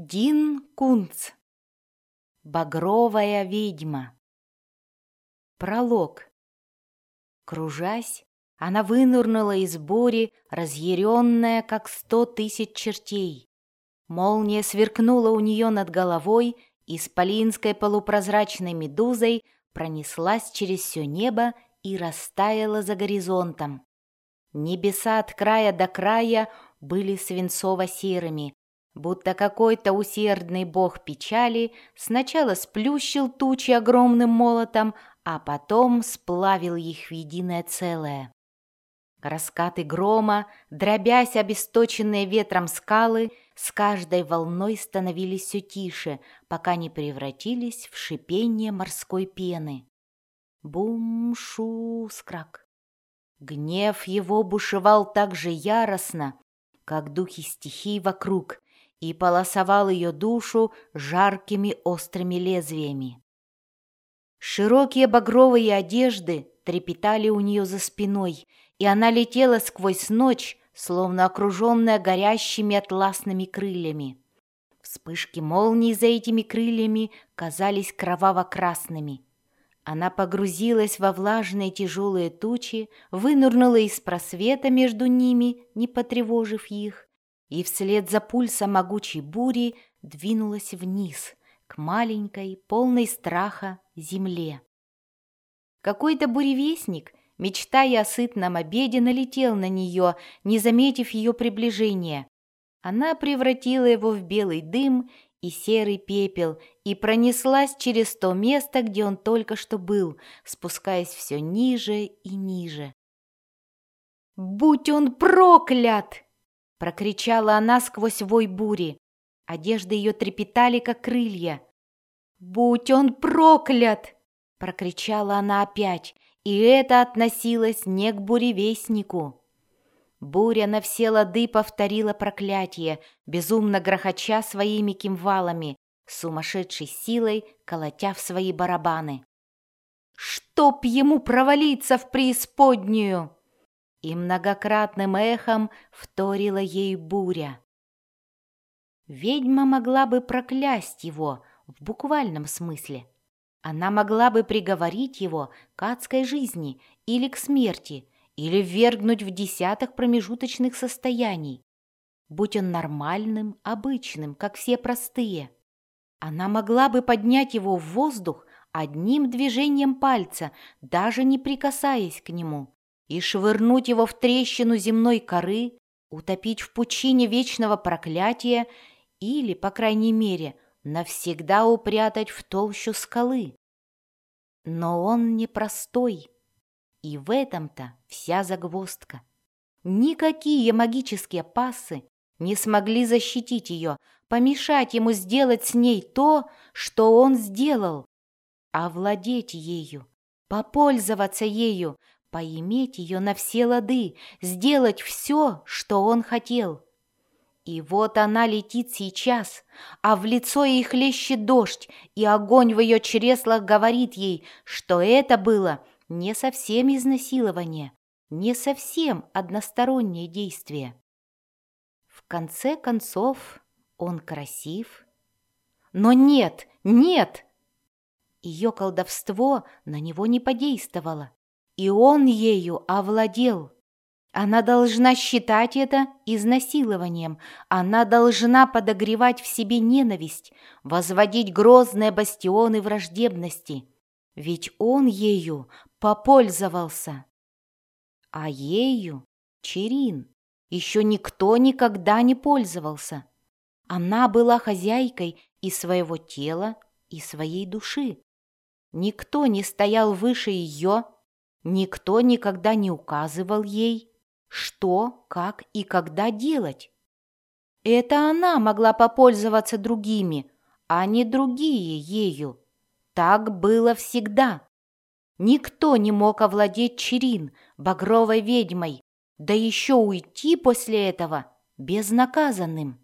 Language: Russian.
Дин Кунц. Багровая ведьма. Пролог. Кружась, она вынырнула из бури, разъяренная, как сто тысяч чертей. Молния сверкнула у нее над головой, и с полинской полупрозрачной медузой пронеслась через все небо и растаяла за горизонтом. Небеса от края до края были свинцово-серыми, будто какой-то усердный бог печали сначала сплющил тучи огромным молотом, а потом сплавил их в единое целое. Раскаты грома, дробясь обесточенные ветром скалы, с каждой волной становились все тише, пока не превратились в шипение морской пены. Бум-шу-скрак. Гнев его бушевал так же яростно, как духи стихий вокруг, и полосовал ее душу жаркими острыми лезвиями. Широкие багровые одежды трепетали у нее за спиной, и она летела сквозь ночь, словно окруженная горящими атласными крыльями. Вспышки молний за этими крыльями казались кроваво-красными. Она погрузилась во влажные тяжелые тучи, вынырнула из просвета между ними, не потревожив их, и вслед за пульсом могучей бури двинулась вниз, к маленькой, полной страха земле. Какой-то буревестник, мечтая о сытном обеде, налетел на нее, не заметив ее приближения. Она превратила его в белый дым и серый пепел и пронеслась через то место, где он только что был, спускаясь все ниже и ниже. «Будь он проклят!» Прокричала она сквозь вой бури. Одежды ее трепетали, как крылья. «Будь он проклят!» Прокричала она опять, и это относилось не к буревестнику. Буря на все лады повторила проклятие, безумно грохоча своими кимвалами, сумасшедшей силой колотя в свои барабаны. «Чтоб ему провалиться в преисподнюю!» И многократным эхом вторила ей буря. Ведьма могла бы проклясть его в буквальном смысле. Она могла бы приговорить его к адской жизни или к смерти, или ввергнуть в десяток промежуточных состояний, будь он нормальным, обычным, как все простые. Она могла бы поднять его в воздух одним движением пальца, даже не прикасаясь к нему, и швырнуть его в трещину земной коры, утопить в пучине вечного проклятия или, по крайней мере, навсегда упрятать в толщу скалы. Но он непростой, и в этом-то вся загвоздка. Никакие магические пассы не смогли защитить ее, помешать ему сделать с ней то, что он сделал, овладеть ею, попользоваться ею, поиметь ее на все лады, сделать все, что он хотел. И вот она летит сейчас, а в лицо ей хлещет дождь, и огонь в ее чреслах говорит ей, что это было не совсем изнасилование, не совсем одностороннее действие. В конце концов, он красив. Но нет, нет! Ее колдовство на него не подействовало и он ею овладел. Она должна считать это изнасилованием, она должна подогревать в себе ненависть, возводить грозные бастионы враждебности, ведь он ею попользовался. А ею, Черин, еще никто никогда не пользовался. Она была хозяйкой и своего тела, и своей души. Никто не стоял выше ее, Никто никогда не указывал ей, что, как и когда делать. Это она могла попользоваться другими, а не другие ею. Так было всегда. Никто не мог овладеть Черин, багровой ведьмой, да еще уйти после этого безнаказанным.